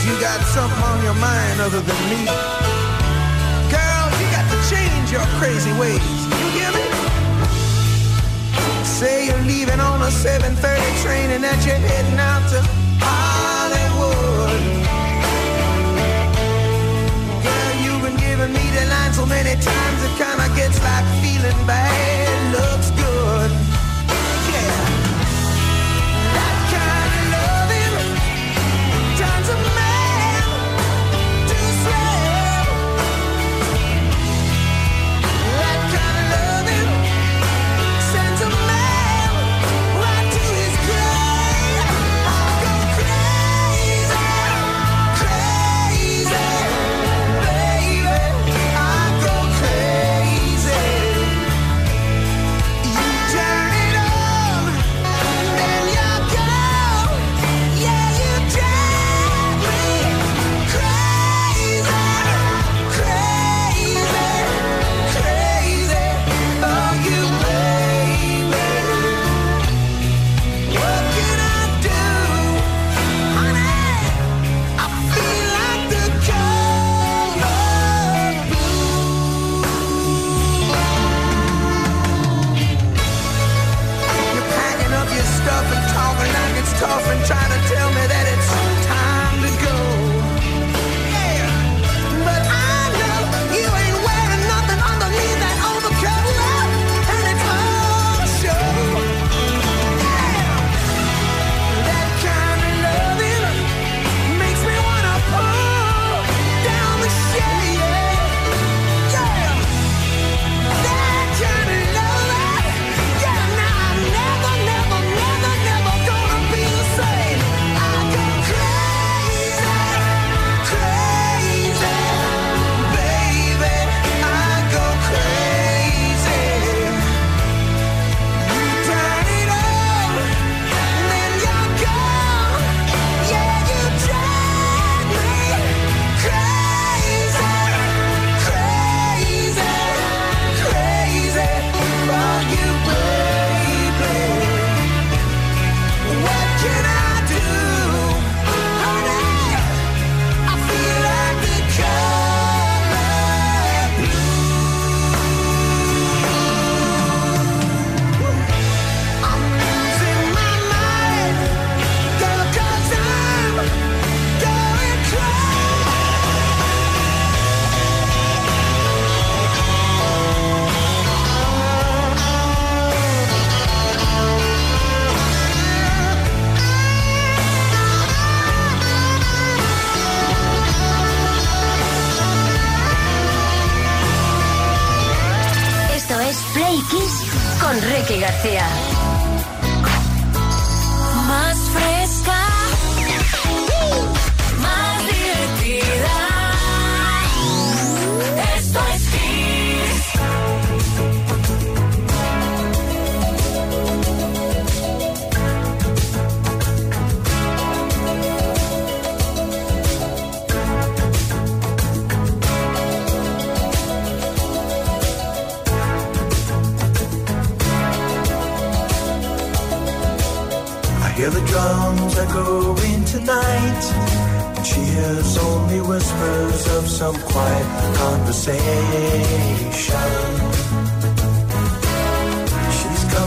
Seems you got something on your mind other than me. Girl, you got to change your crazy ways. You hear me? Say you're leaving on a 7:30 train and that you're heading out to Hollywood. Girl, you've been giving me the line so many times it kinda gets like feeling bad looks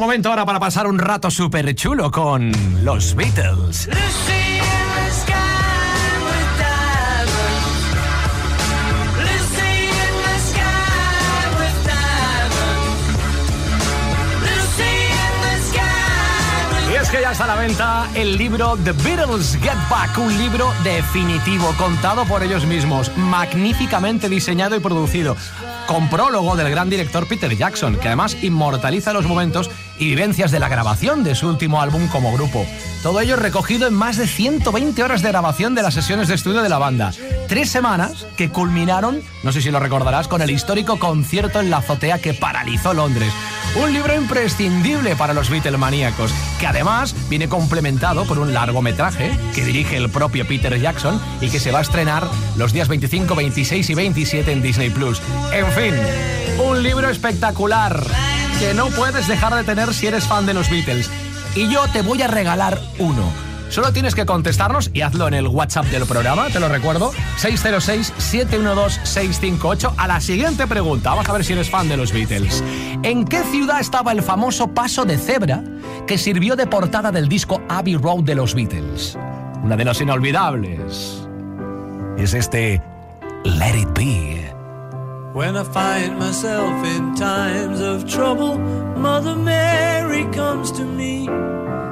Momento ahora para pasar un rato súper chulo con los Beatles. Que ya está a la venta el libro The Beatles Get Back, un libro definitivo, contado por ellos mismos, magníficamente diseñado y producido, con prólogo del gran director Peter Jackson, que además inmortaliza los momentos y vivencias de la grabación de su último álbum como grupo. Todo ello recogido en más de 120 horas de grabación de las sesiones de estudio de la banda. Tres semanas que culminaron, no sé si lo recordarás, con el histórico concierto en la azotea que paralizó Londres. Un libro imprescindible para los Beatlemaníacos, que además viene complementado por un largometraje que dirige el propio Peter Jackson y que se va a estrenar los días 25, 26 y 27 en Disney Plus. En fin, un libro espectacular que no puedes dejar de tener si eres fan de los Beatles. Y yo te voy a regalar uno. Solo tienes que contestarnos y hazlo en el WhatsApp del programa, te lo recuerdo, 606-712-658 a la siguiente pregunta. Vamos a ver si eres fan de los Beatles. ¿En qué ciudad estaba el famoso paso de cebra que sirvió de portada del disco Abbey Road de los Beatles? Una de los inolvidables. Es este Let It Be. When I find myself in times of trouble, Mother Mary comes to me,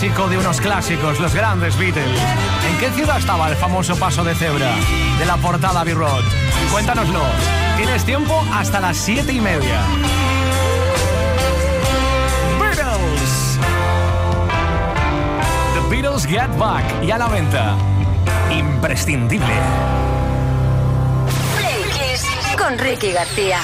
clásico de unos clásicos, los grandes Beatles. ¿En qué ciudad estaba el famoso paso de cebra de la portada b road Cuéntanoslo. Tienes tiempo hasta las siete y media. Beatles. The Beatles Get Back y a la venta. Imprescindible. Play con Ricky García.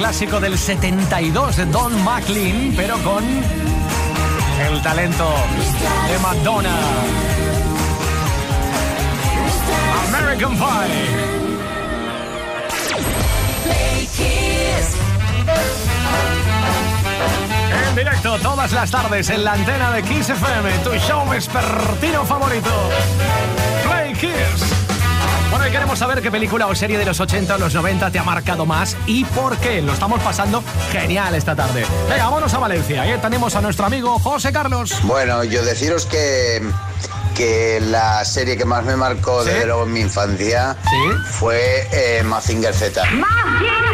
clásico del 72 de Don McLean, pero con el talento de Madonna. American Pie. En directo todas las tardes en la antena de Kiss FM, tu show vespertino favorito. Play Kiss. Bueno, y queremos saber qué película o serie de los 80 o los 90 te ha marcado más y por qué. Lo estamos pasando genial esta tarde. Venga, vámonos a Valencia. Ahí tenemos a nuestro amigo José Carlos. Bueno, yo deciros que, que la serie que más me marcó ¿Sí? desde luego en mi infancia ¿Sí? fue eh, Mazinger Z. ¡Abajo!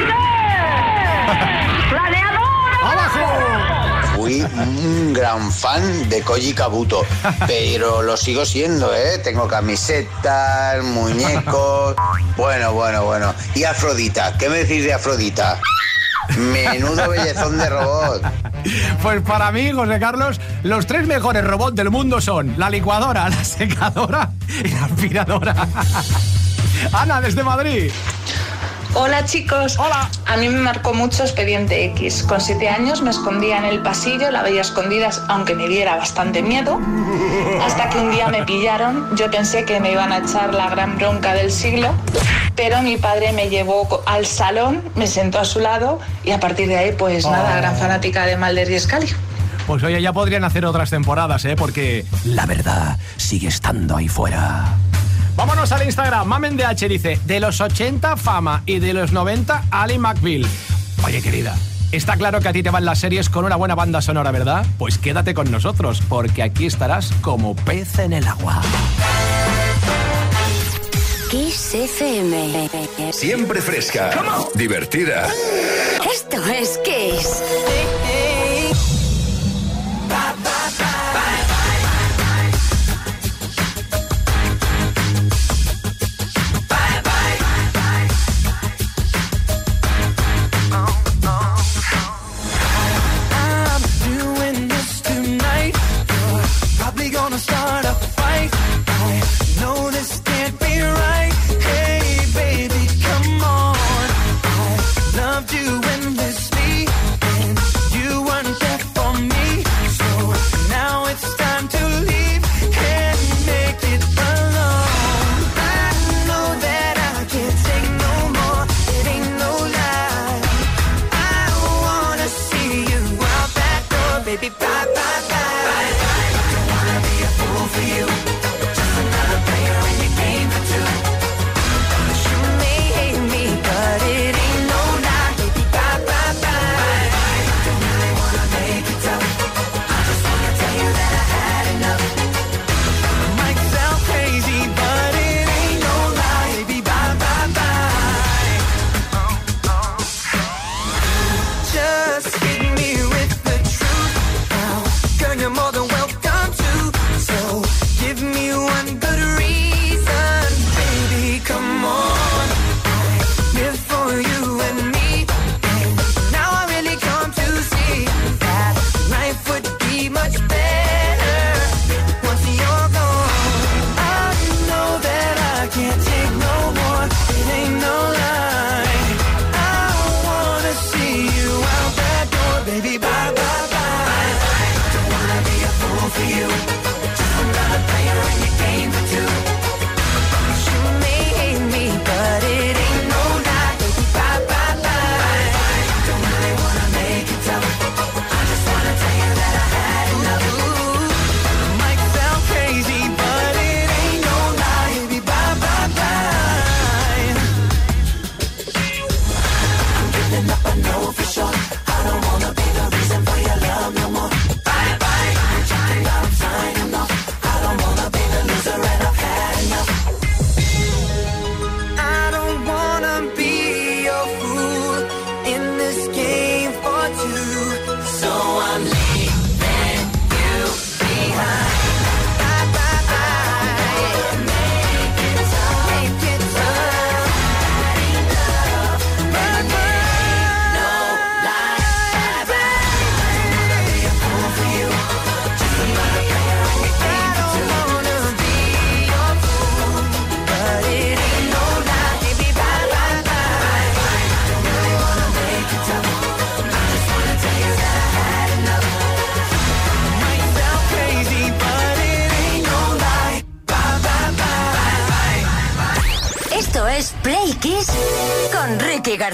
Un gran fan de Koji Kabuto, pero lo sigo siendo, ¿eh? Tengo camisetas, muñecos. Bueno, bueno, bueno. Y Afrodita, ¿qué me decís de Afrodita? Menudo bellezón de robot. Pues para mí, José Carlos, los tres mejores robots del mundo son la licuadora, la secadora y la aspiradora. Ana, desde Madrid. Hola chicos. Hola. A mí me marcó mucho Expediente X. Con siete años me escondía en el pasillo, la veía escondidas, aunque me diera bastante miedo. Hasta que un día me pillaron. Yo pensé que me iban a echar la gran bronca del siglo. Pero mi padre me llevó al salón, me sentó a su lado y a partir de ahí, pues nada, gran fanática de Mulder y Scully. Pues oye, ya podrían hacer otras temporadas, ¿eh? Porque la verdad sigue estando ahí fuera. Vámonos al Instagram. Mamen DH dice, de los 80 fama y de los 90 Ali McBeal. Oye, querida, está claro que a ti te van las series con una buena banda sonora, ¿verdad? Pues quédate con nosotros, porque aquí estarás como pez en el agua. Kiss FM. Siempre fresca, divertida. Esto es Kiss.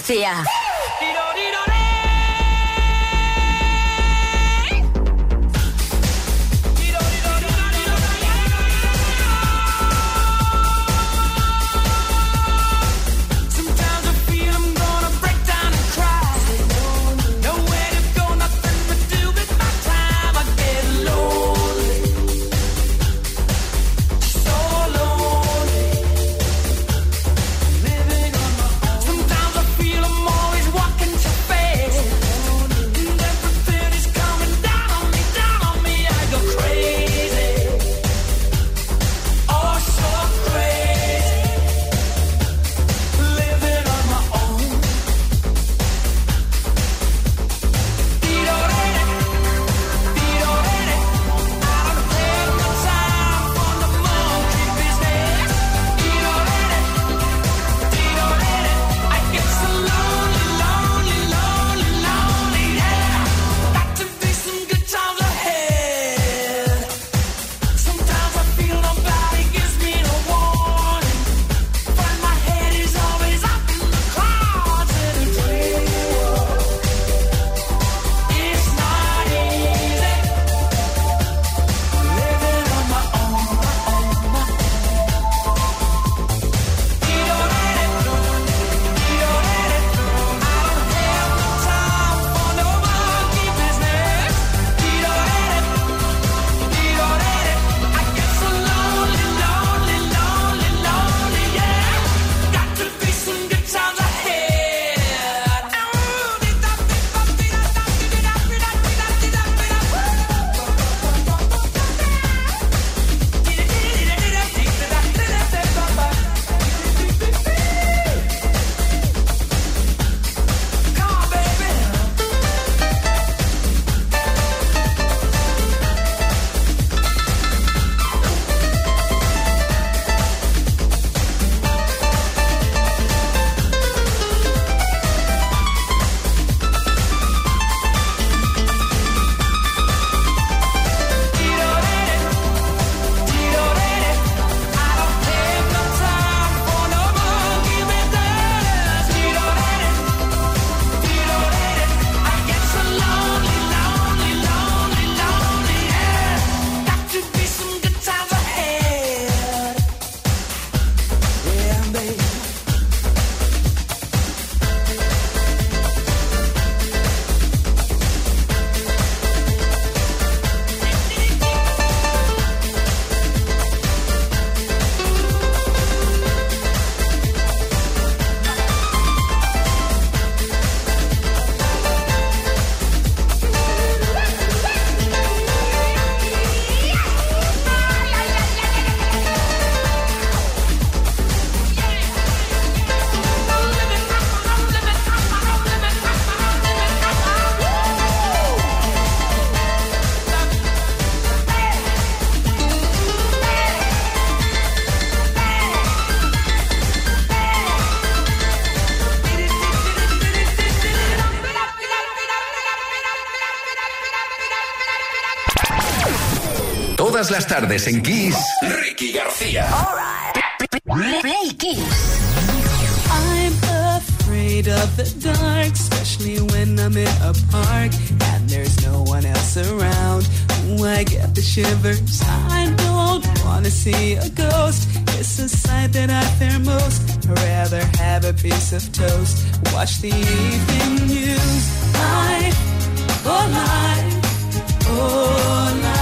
Ricky García. Las tardes en Kiss, Ricky García. Play Kiss. I'm afraid of the dark, especially when I'm in a park and there's no one else around. Ooh, I get the shivers. I don't wanna see a ghost. It's a sight that I fear most. I'd rather have a piece of toast. Watch the evening news. Life, oh life, oh life,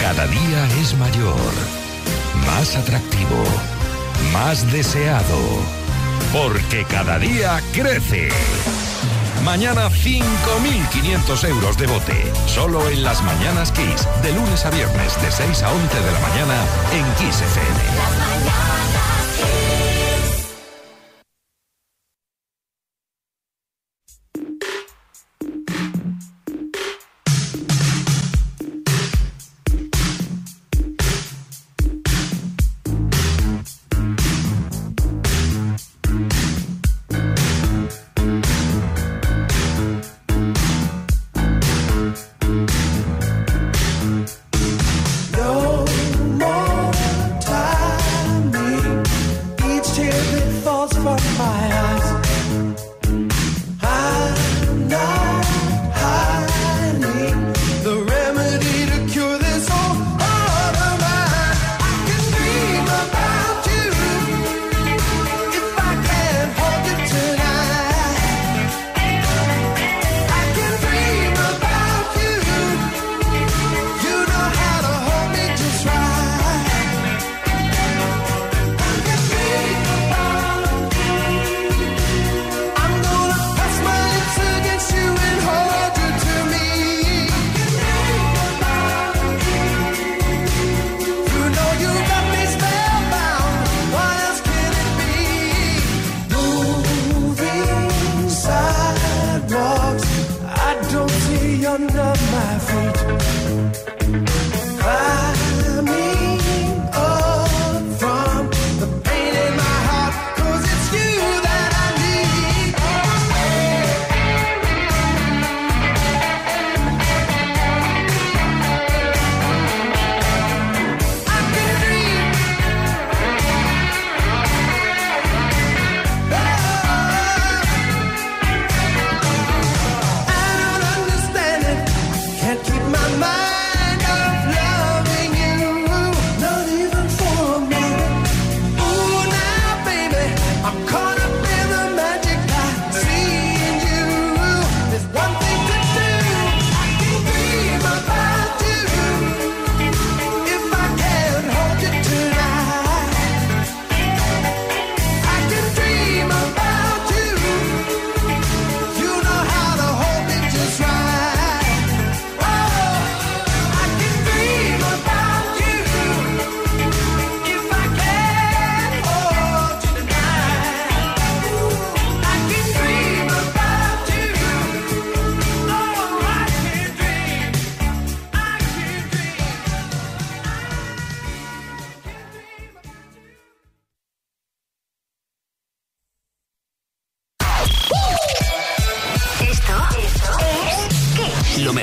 Cada día es mayor, más atractivo, más deseado. Porque cada día crece. Mañana 5.500 euros de bote. Solo en las mañanas Kiss. De lunes a viernes, de 6 a 11 de la mañana en Kiss FM.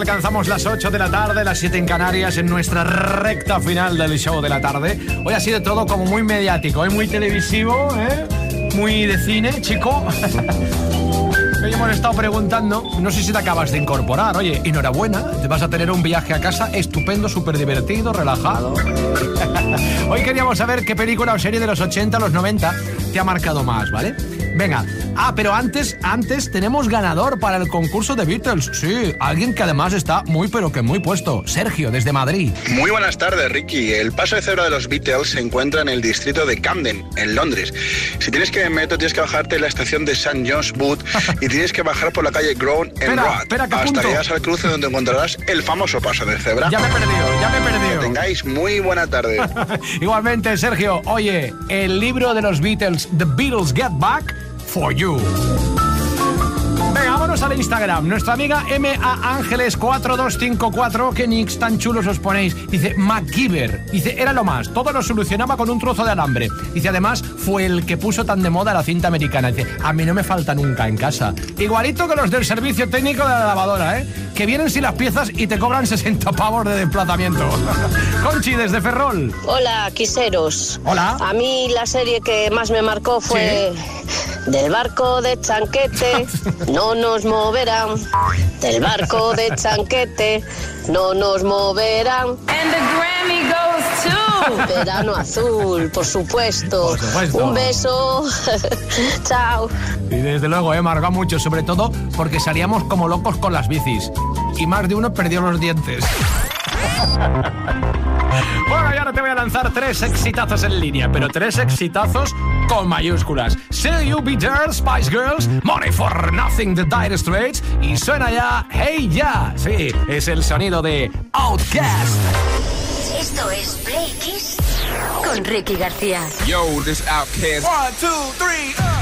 Alcanzamos las 8 de la tarde, las 7 en Canarias, en nuestra recta final del show de la tarde. Hoy ha sido todo como muy mediático, ¿eh? muy televisivo, ¿eh? muy de cine, chico. Hoy hemos estado preguntando, no sé si te acabas de incorporar, oye, enhorabuena, te vas a tener un viaje a casa estupendo, súper divertido, relajado. Hoy queríamos saber qué película o serie de los 80 a los 90 te ha marcado más, ¿vale? Venga, ah, pero antes, antes tenemos ganador para el concurso de Beatles. Sí, alguien que además está muy pero que muy puesto. Sergio, desde Madrid. Muy buenas tardes, Ricky. El paso de cebra de los Beatles se encuentra en el distrito de Camden, en Londres. Si tienes que metro, tienes que bajarte en la estación de St. John's Wood y tienes que bajar por la calle Grown en Espera, Road espera, que hasta llegas al cruce donde encontrarás el famoso paso de cebra. Ya me he perdido, ya me he perdido. Que tengáis muy buena tarde. Igualmente, Sergio, oye, el libro de los Beatles, The Beatles Get Back, for you. Venga, vámonos al Instagram. Nuestra amiga MA Ángeles 4254, que nicks tan chulos os ponéis. Dice MacGyver. Dice, era lo más. Todo lo solucionaba con un trozo de alambre. Dice, además, fue el que puso tan de moda la cinta americana. Dice, a mí no me falta nunca en casa. Igualito que los del servicio técnico de la lavadora, ¿eh? Que vienen sin las piezas y te cobran 60 pavos de desplazamiento. Conchi, desde Ferrol. Hola, quiseros. Hola. A mí la serie que más me marcó fue Del barco de Chanquete, no nos moverán. Del barco de Chanquete, no nos moverán. And the Grammy goes to. Verano azul, por supuesto. Por supuesto. Un beso. Chao. Y desde luego, eh, marcó mucho, sobre todo porque salíamos como locos con las bicis. Y más de uno perdió los dientes. Bueno, y ahora te voy a lanzar tres exitazos en línea, pero tres exitazos con mayúsculas. Say You Be There, Spice Girls, Money for Nothing, The Dire Straits, y suena ya Hey Ya. Sí, es el sonido de Outcast. Esto es Play Kiss con Ricky García. Yo, this outcast. One, two, three. My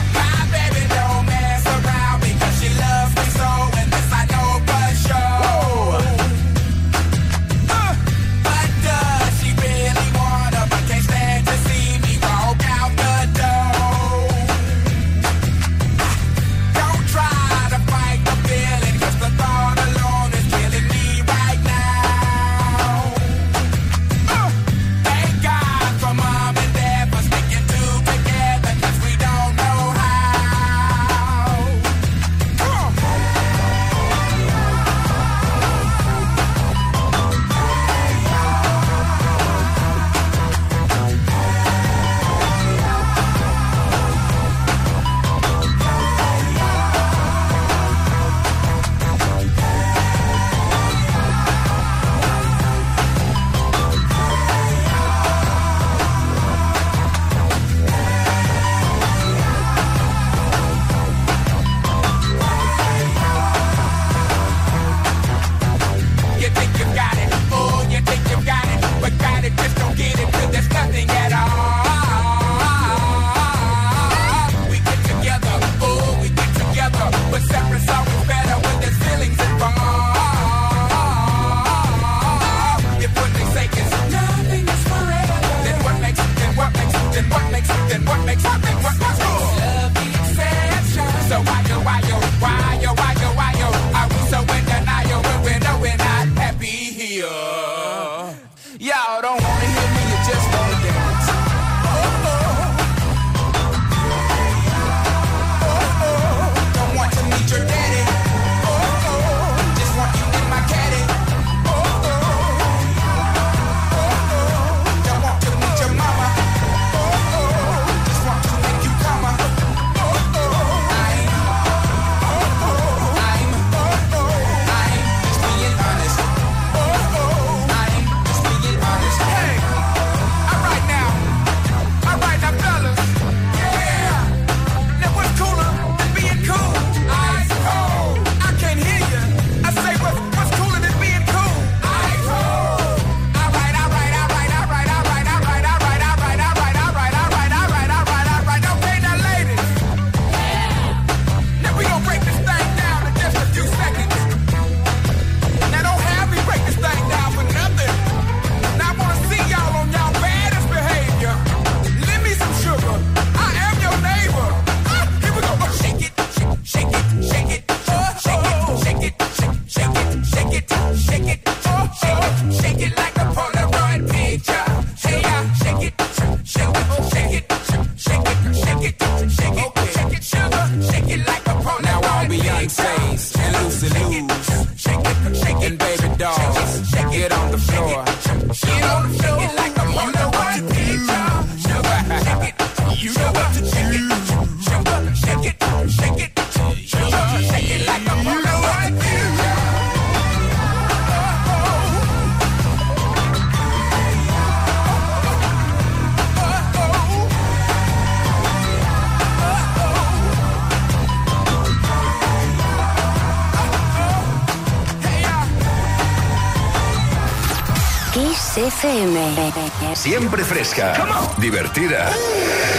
Siempre fresca, divertida.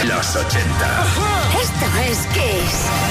Los 80. Esto es Kiss.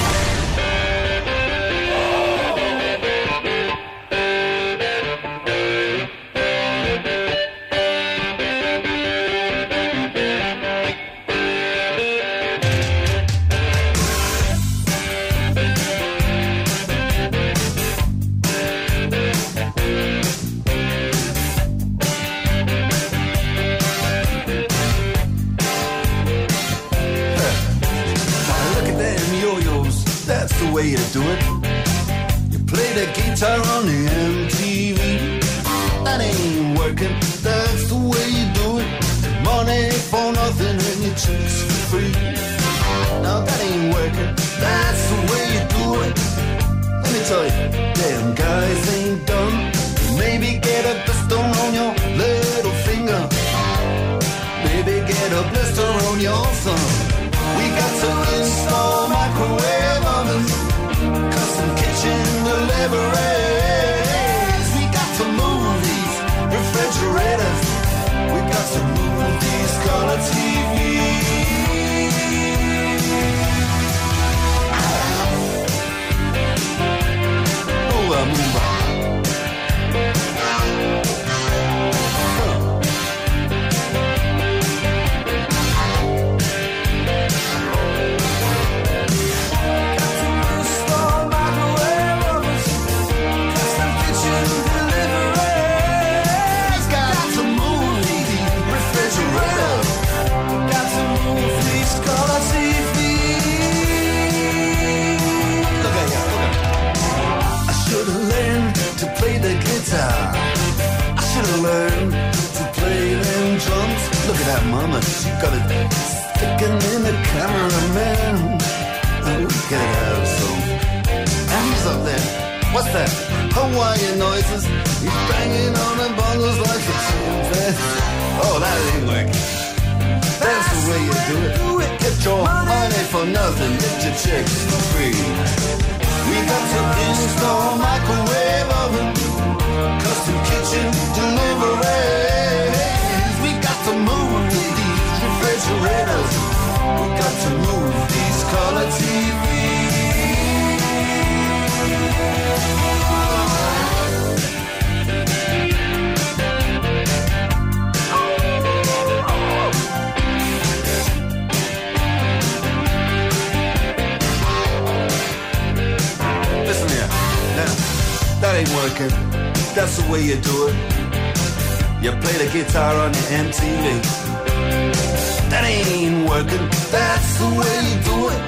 working. That's the way you do it.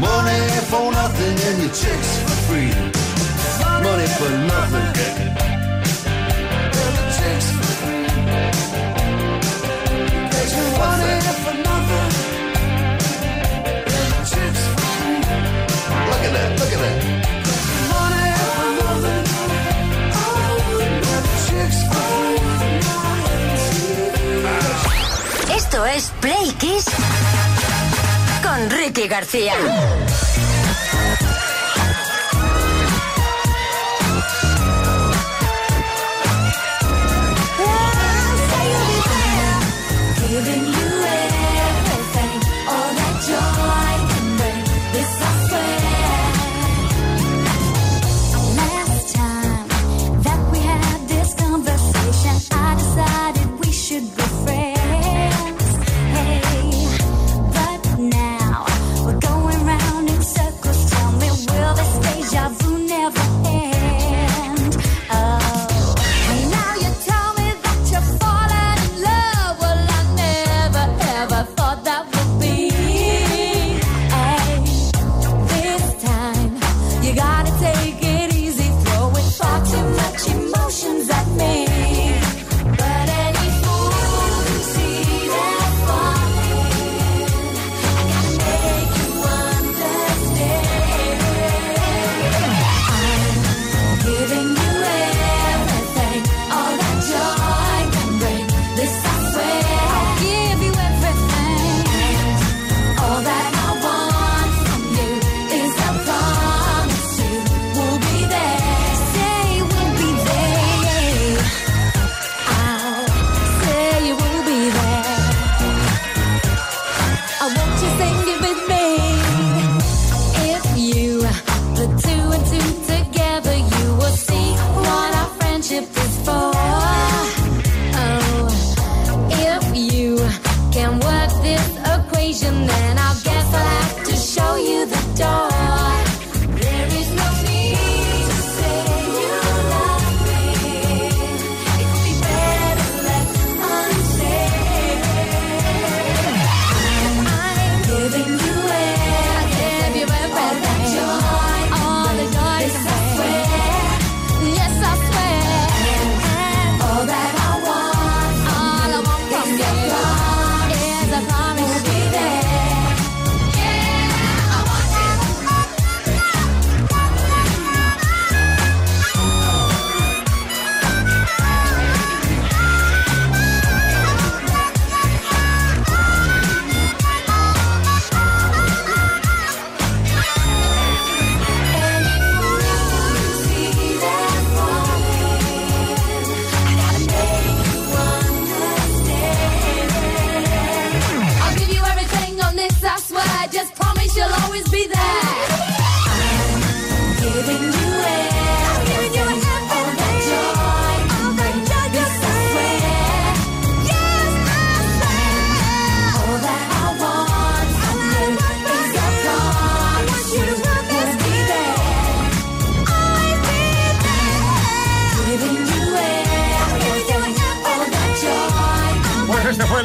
Money for nothing and your chicks for free. Money for nothing. Money for nothing. Esto es Play Kiss. Enrique García.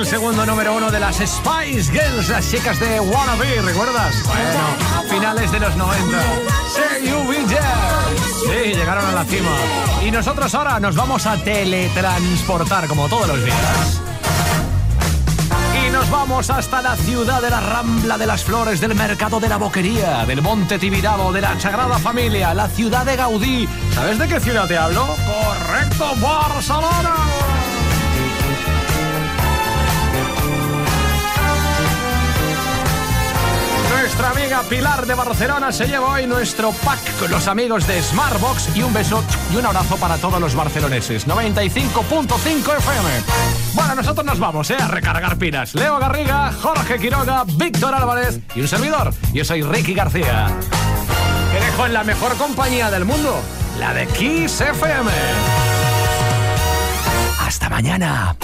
El segundo número uno de las Spice Girls, las chicas de Wannabe, ¿recuerdas? Bueno, finales de los 90. Say you be there. Sí, llegaron a la cima. Y nosotros ahora nos vamos a teletransportar, como todos los días. Y nos vamos hasta la ciudad de la Rambla de las Flores, del Mercado de la Boquería, del Monte Tibidabo, de la Sagrada Familia, la ciudad de Gaudí. ¿Sabes de qué ciudad te hablo? Correcto, Barcelona. Nuestra amiga Pilar de Barcelona se lleva hoy nuestro pack con los amigos de Smartbox y un beso y un abrazo para todos los barceloneses. 95.5 FM. Bueno, nosotros nos vamos ¿eh? a recargar pilas. Leo Garriga, Jorge Quiroga, Víctor Álvarez y un servidor. Yo soy Ricky García. Te dejo en la mejor compañía del mundo, la de Kiss FM. Hasta mañana.